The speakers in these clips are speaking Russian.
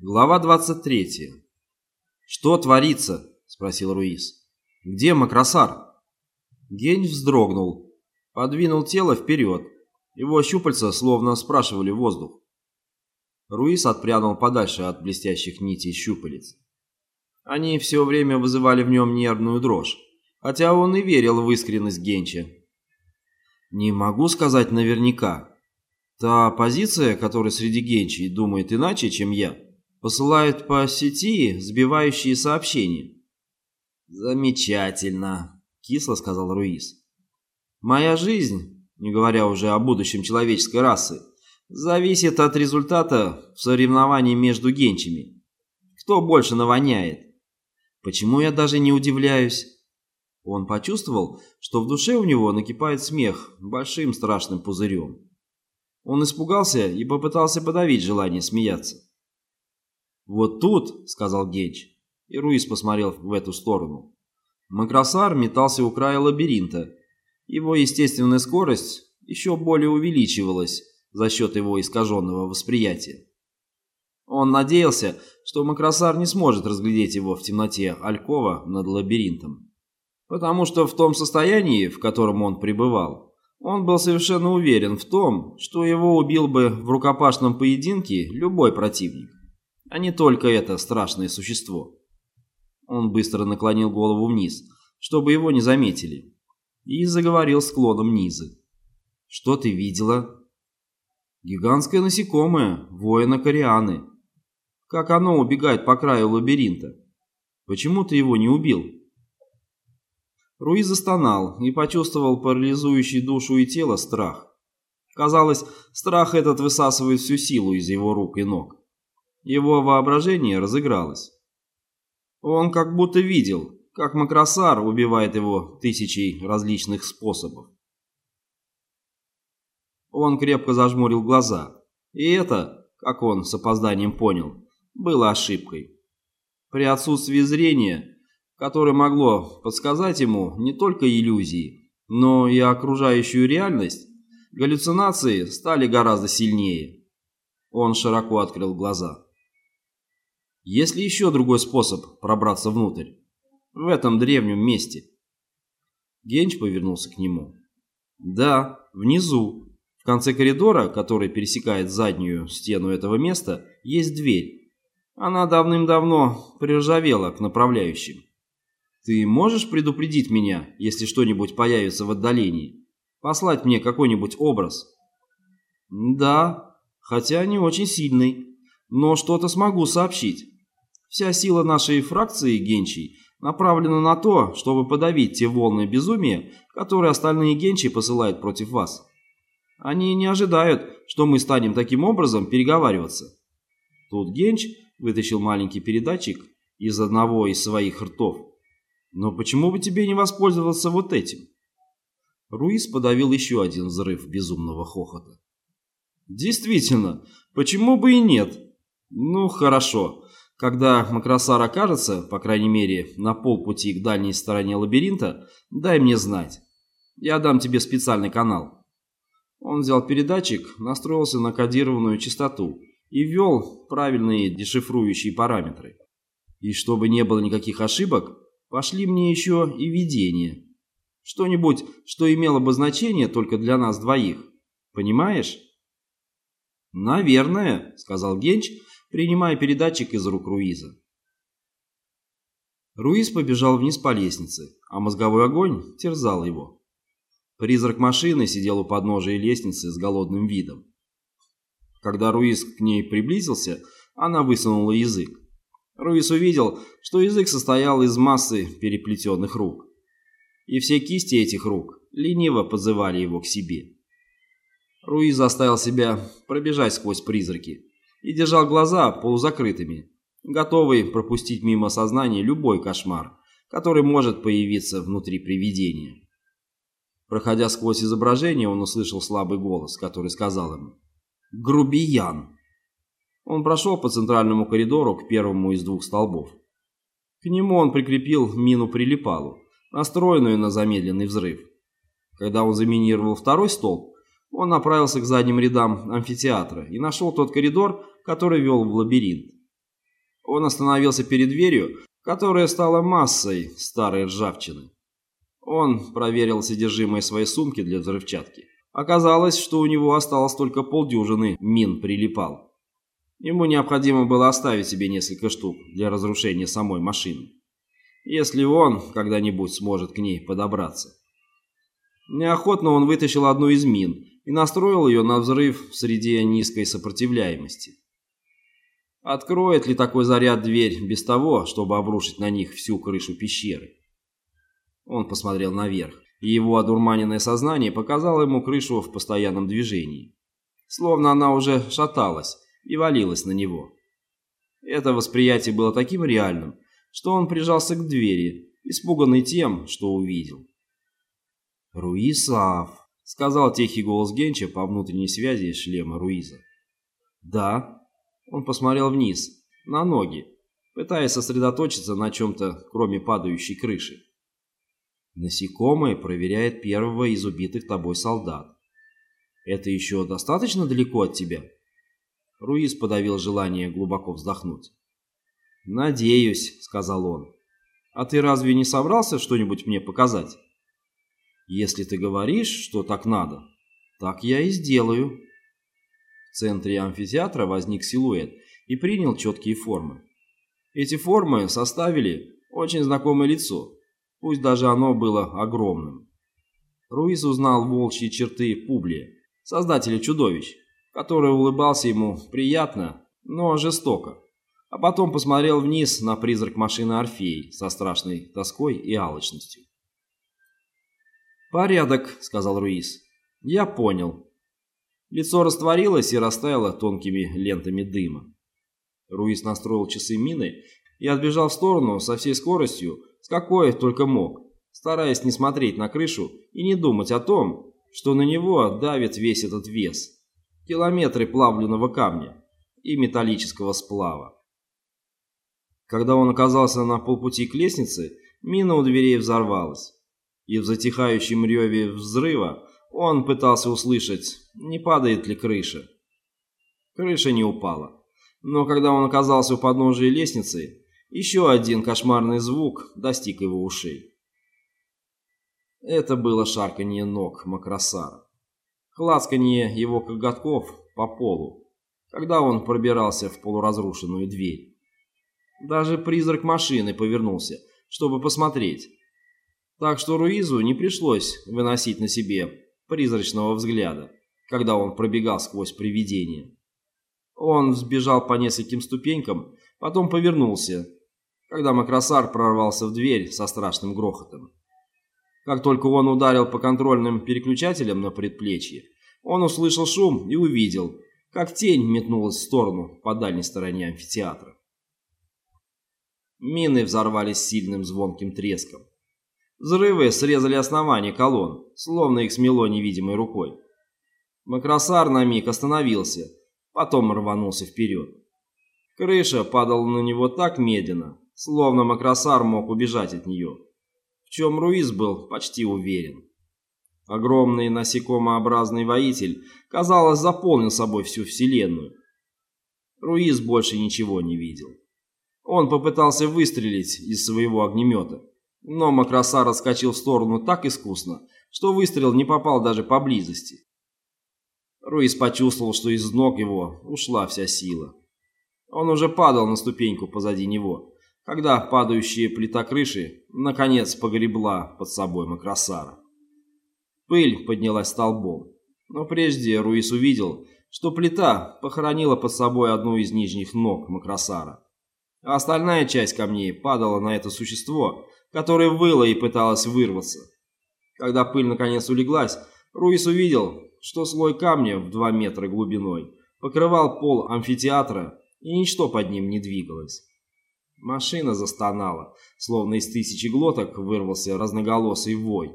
Глава 23. «Что творится?» — спросил Руис. «Где Макросар?» Гень вздрогнул, подвинул тело вперед. Его щупальца словно спрашивали воздух. Руис отпрянул подальше от блестящих нитей щупалец. Они все время вызывали в нем нервную дрожь, хотя он и верил в искренность Генча. «Не могу сказать наверняка. Та позиция, которая среди Генчей думает иначе, чем я, посылает по сети сбивающие сообщения». «Замечательно», — кисло сказал Руис. «Моя жизнь, не говоря уже о будущем человеческой расы, зависит от результата в соревновании между генчами. Кто больше навоняет? Почему я даже не удивляюсь?» Он почувствовал, что в душе у него накипает смех большим страшным пузырем. Он испугался и попытался подавить желание смеяться. «Вот тут», — сказал Генч, и Руис посмотрел в эту сторону. Макросар метался у края лабиринта. Его естественная скорость еще более увеличивалась за счет его искаженного восприятия. Он надеялся, что Макросар не сможет разглядеть его в темноте Алькова над лабиринтом. Потому что в том состоянии, в котором он пребывал, он был совершенно уверен в том, что его убил бы в рукопашном поединке любой противник а не только это страшное существо. Он быстро наклонил голову вниз, чтобы его не заметили, и заговорил склоном низа. «Что ты видела?» «Гигантское насекомое, воина Корианы. Как оно убегает по краю лабиринта? Почему ты его не убил?» Руи застонал и почувствовал парализующий душу и тело страх. Казалось, страх этот высасывает всю силу из его рук и ног. Его воображение разыгралось. Он как будто видел, как Макросар убивает его тысячей различных способов. Он крепко зажмурил глаза, и это, как он с опозданием понял, было ошибкой. При отсутствии зрения, которое могло подсказать ему не только иллюзии, но и окружающую реальность, галлюцинации стали гораздо сильнее. Он широко открыл глаза. Есть ли еще другой способ пробраться внутрь? В этом древнем месте. Генч повернулся к нему. Да, внизу. В конце коридора, который пересекает заднюю стену этого места, есть дверь. Она давным-давно приржавела к направляющим. Ты можешь предупредить меня, если что-нибудь появится в отдалении? Послать мне какой-нибудь образ? Да, хотя не очень сильный, но что-то смогу сообщить. Вся сила нашей фракции генчий направлена на то, чтобы подавить те волны безумия, которые остальные генчи посылают против вас. Они не ожидают, что мы станем таким образом переговариваться. Тут Генч вытащил маленький передатчик из одного из своих ртов. Но почему бы тебе не воспользоваться вот этим? Руис подавил еще один взрыв безумного хохота. Действительно, почему бы и нет? Ну, хорошо. Когда Макросар окажется, по крайней мере, на полпути к дальней стороне лабиринта, дай мне знать. Я дам тебе специальный канал». Он взял передатчик, настроился на кодированную частоту и ввел правильные дешифрующие параметры. И чтобы не было никаких ошибок, пошли мне еще и видение. Что-нибудь, что имело бы значение только для нас двоих. Понимаешь? «Наверное», — сказал Генч, — принимая передатчик из рук Руиза. Руиз побежал вниз по лестнице, а мозговой огонь терзал его. Призрак машины сидел у подножия лестницы с голодным видом. Когда Руиз к ней приблизился, она высунула язык. Руиз увидел, что язык состоял из массы переплетенных рук. И все кисти этих рук лениво подзывали его к себе. Руиз заставил себя пробежать сквозь призраки, и держал глаза полузакрытыми, готовый пропустить мимо сознания любой кошмар, который может появиться внутри привидения. Проходя сквозь изображение, он услышал слабый голос, который сказал ему «Грубиян!». Он прошел по центральному коридору к первому из двух столбов. К нему он прикрепил мину-прилипалу, настроенную на замедленный взрыв. Когда он заминировал второй столб, он направился к задним рядам амфитеатра и нашел тот коридор, который вел в лабиринт. Он остановился перед дверью, которая стала массой старой ржавчины. Он проверил содержимое своей сумки для взрывчатки. Оказалось, что у него осталось только полдюжины мин прилипал. Ему необходимо было оставить себе несколько штук для разрушения самой машины. Если он когда-нибудь сможет к ней подобраться. Неохотно он вытащил одну из мин и настроил ее на взрыв в среде низкой сопротивляемости. Откроет ли такой заряд дверь без того, чтобы обрушить на них всю крышу пещеры? Он посмотрел наверх, и его одурманенное сознание показало ему крышу в постоянном движении. Словно она уже шаталась и валилась на него. Это восприятие было таким реальным, что он прижался к двери, испуганный тем, что увидел. «Руисав», — сказал тихий голос Генча по внутренней связи шлема Руиза. «Да», он посмотрел вниз, на ноги, пытаясь сосредоточиться на чем-то, кроме падающей крыши. Насекомое проверяет первого из убитых тобой солдат. Это еще достаточно далеко от тебя? Руис подавил желание глубоко вздохнуть. «Надеюсь», — сказал он. «А ты разве не собрался что-нибудь мне показать?» «Если ты говоришь, что так надо, так я и сделаю». В центре амфитеатра возник силуэт и принял четкие формы. Эти формы составили очень знакомое лицо, пусть даже оно было огромным. Руиз узнал волчьи черты Публия, создателя чудовищ, который улыбался ему приятно, но жестоко, а потом посмотрел вниз на призрак машины Орфей со страшной тоской и алчностью. «Порядок», — сказал Руиз. «Я понял. Лицо растворилось и растаяло тонкими лентами дыма. Руис настроил часы мины и отбежал в сторону со всей скоростью, с какой только мог, стараясь не смотреть на крышу и не думать о том, что на него давит весь этот вес. Километры плавленного камня и металлического сплава. Когда он оказался на полпути к лестнице, мина у дверей взорвалась, и в затихающем реве взрыва он пытался услышать, не падает ли крыша. Крыша не упала. Но когда он оказался у подножия лестницы, еще один кошмарный звук достиг его ушей. Это было шарканье ног Макросара. Клацканье его коготков по полу, когда он пробирался в полуразрушенную дверь. Даже призрак машины повернулся, чтобы посмотреть. Так что Руизу не пришлось выносить на себе призрачного взгляда, когда он пробегал сквозь привидение. Он взбежал по нескольким ступенькам, потом повернулся, когда Макросар прорвался в дверь со страшным грохотом. Как только он ударил по контрольным переключателям на предплечье, он услышал шум и увидел, как тень метнулась в сторону по дальней стороне амфитеатра. Мины взорвались сильным звонким треском. Взрывы срезали основание колонн, словно их смело невидимой рукой. Макросар на миг остановился, потом рванулся вперед. Крыша падала на него так медленно, словно Макросар мог убежать от нее, в чем Руиз был почти уверен. Огромный насекомообразный воитель, казалось, заполнил собой всю Вселенную. Руиз больше ничего не видел. Он попытался выстрелить из своего огнемета, но Макроса раскочил в сторону так искусно, что выстрел не попал даже поблизости. Руис почувствовал, что из ног его ушла вся сила. Он уже падал на ступеньку позади него, когда падающая плита крыши наконец погребла под собой Макросара. Пыль поднялась столбом, но прежде Руис увидел, что плита похоронила под собой одну из нижних ног Макросара, а остальная часть камней падала на это существо, которая выла и пыталась вырваться. Когда пыль наконец улеглась, Руис увидел, что слой камня в два метра глубиной покрывал пол амфитеатра, и ничто под ним не двигалось. Машина застонала, словно из тысячи глоток вырвался разноголосый вой.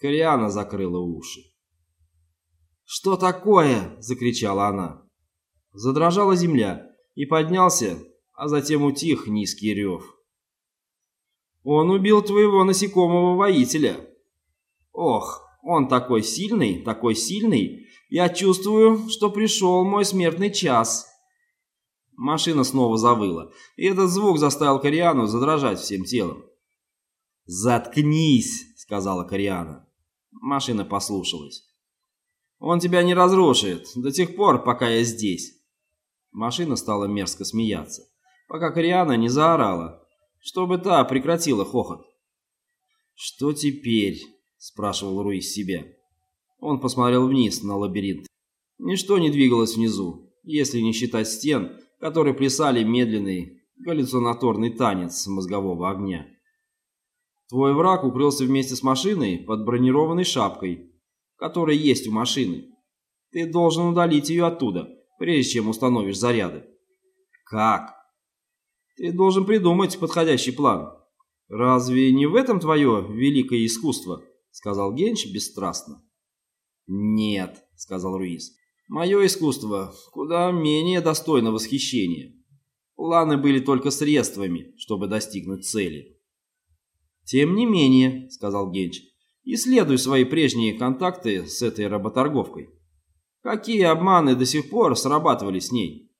Кориана закрыла уши. «Что такое?» – закричала она. Задрожала земля, и поднялся, а затем утих низкий рев. Он убил твоего насекомого воителя. Ох, он такой сильный, такой сильный. Я чувствую, что пришел мой смертный час. Машина снова завыла, и этот звук заставил Кориану задрожать всем телом. «Заткнись!» — сказала Кориана. Машина послушалась. «Он тебя не разрушит до тех пор, пока я здесь». Машина стала мерзко смеяться, пока Кориана не заорала, чтобы та прекратила хохот. «Что теперь?» — спрашивал Руис себя. Он посмотрел вниз на лабиринт. Ничто не двигалось внизу, если не считать стен, которые плясали медленный галлюцинаторный танец мозгового огня. Твой враг укрылся вместе с машиной под бронированной шапкой, которая есть у машины. Ты должен удалить ее оттуда, прежде чем установишь заряды. Как? Ты должен придумать подходящий план. Разве не в этом твое великое искусство? Сказал Генч бесстрастно. Нет, сказал Руис. Мое искусство куда менее достойно восхищения. Планы были только средствами, чтобы достигнуть цели. «Тем не менее», — сказал Генч, — «исследуй свои прежние контакты с этой работорговкой. Какие обманы до сих пор срабатывали с ней?»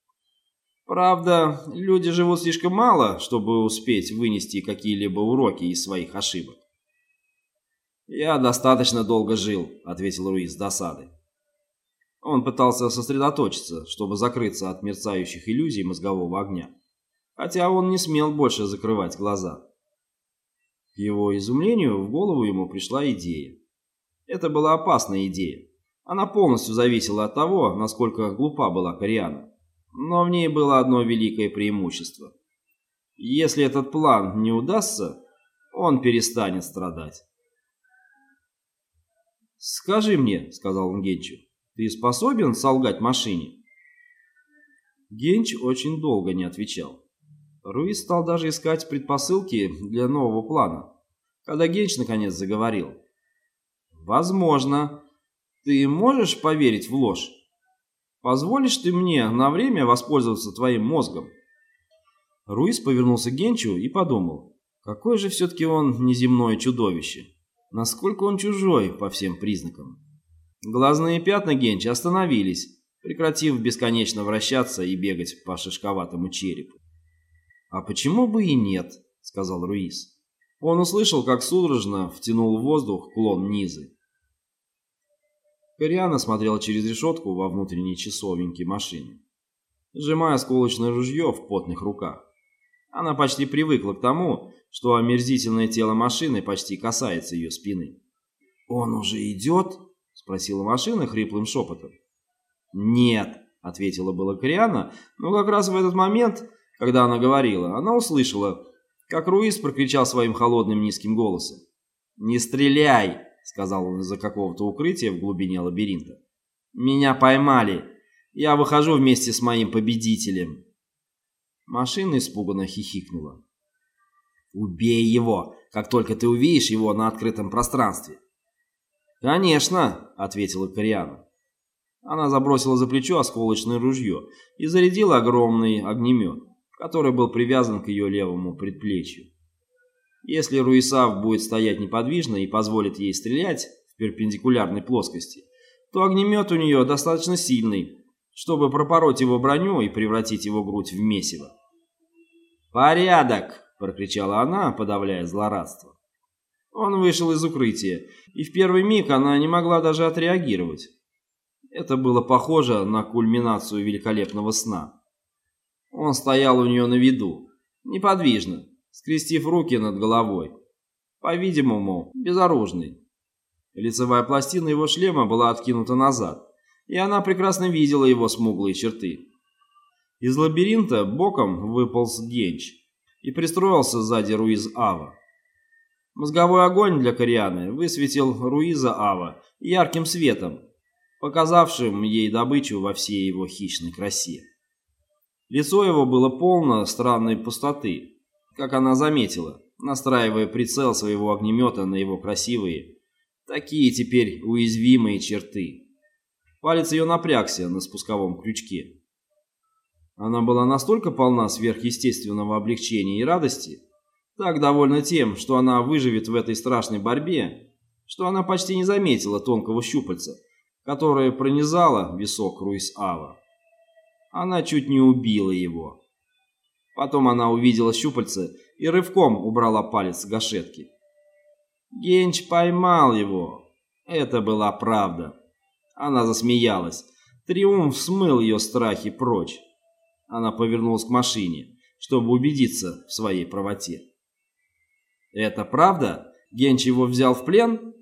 Правда, люди живут слишком мало, чтобы успеть вынести какие-либо уроки из своих ошибок. «Я достаточно долго жил», — ответил Руис с досадой. Он пытался сосредоточиться, чтобы закрыться от мерцающих иллюзий мозгового огня, хотя он не смел больше закрывать глаза. К его изумлению в голову ему пришла идея. Это была опасная идея. Она полностью зависела от того, насколько глупа была Кориана. Но в ней было одно великое преимущество. Если этот план не удастся, он перестанет страдать. «Скажи мне», — сказал он Генчу, — «ты способен солгать машине?» Генч очень долго не отвечал. Руис стал даже искать предпосылки для нового плана, когда Генч наконец заговорил. «Возможно. Ты можешь поверить в ложь? Позволишь ты мне на время воспользоваться твоим мозгом?» Руис повернулся к Генчу и подумал, какое же все-таки он неземное чудовище. Насколько он чужой по всем признакам. Глазные пятна Генча остановились, прекратив бесконечно вращаться и бегать по шишковатому черепу. «А почему бы и нет?» — сказал Руис. Он услышал, как судорожно втянул в воздух клон Низы. Кориана смотрел через решетку во внутренней часовенке машины, сжимая сколочное ружье в потных руках. Она почти привыкла к тому, что омерзительное тело машины почти касается ее спины. «Он уже идет?» — спросила машина хриплым шепотом. «Нет», — ответила была Кориана, но как раз в этот момент когда она говорила, она услышала, как Руис прокричал своим холодным низким голосом. «Не стреляй!» — сказал он из-за какого-то укрытия в глубине лабиринта. «Меня поймали! Я выхожу вместе с моим победителем!» Машина испуганно хихикнула. «Убей его, как только ты увидишь его на открытом пространстве!» «Конечно!» — ответила Кориана. Она забросила за плечо осколочное ружье и зарядила огромный огнемет который был привязан к ее левому предплечью. Если Руисав будет стоять неподвижно и позволит ей стрелять в перпендикулярной плоскости, то огнемет у нее достаточно сильный, чтобы пропороть его броню и превратить его грудь в месиво. «Порядок!» – прокричала она, подавляя злорадство. Он вышел из укрытия, и в первый миг она не могла даже отреагировать. Это было похоже на кульминацию великолепного сна. Он стоял у нее на виду, неподвижно, скрестив руки над головой. По-видимому, безоружный. Лицевая пластина его шлема была откинута назад, и она прекрасно видела его смуглые черты. Из лабиринта боком выполз Генч и пристроился сзади Руиз Ава. Мозговой огонь для Корианы высветил Руиза Ава ярким светом, показавшим ей добычу во всей его хищной красе. Лицо его было полно странной пустоты, как она заметила, настраивая прицел своего огнемета на его красивые, такие теперь уязвимые черты. Палец ее напрягся на спусковом крючке. Она была настолько полна сверхъестественного облегчения и радости, так довольна тем, что она выживет в этой страшной борьбе, что она почти не заметила тонкого щупальца, которое пронизало висок Руис-Ава. она чуть не убила его. Потом она увидела щупальце и рывком убрала палец с гашетки. Генч поймал его. Это была правда. Она засмеялась. Триумф смыл ее страхи прочь. Она повернулась к машине, чтобы убедиться в своей правоте. «Это правда? Генч его взял в плен?»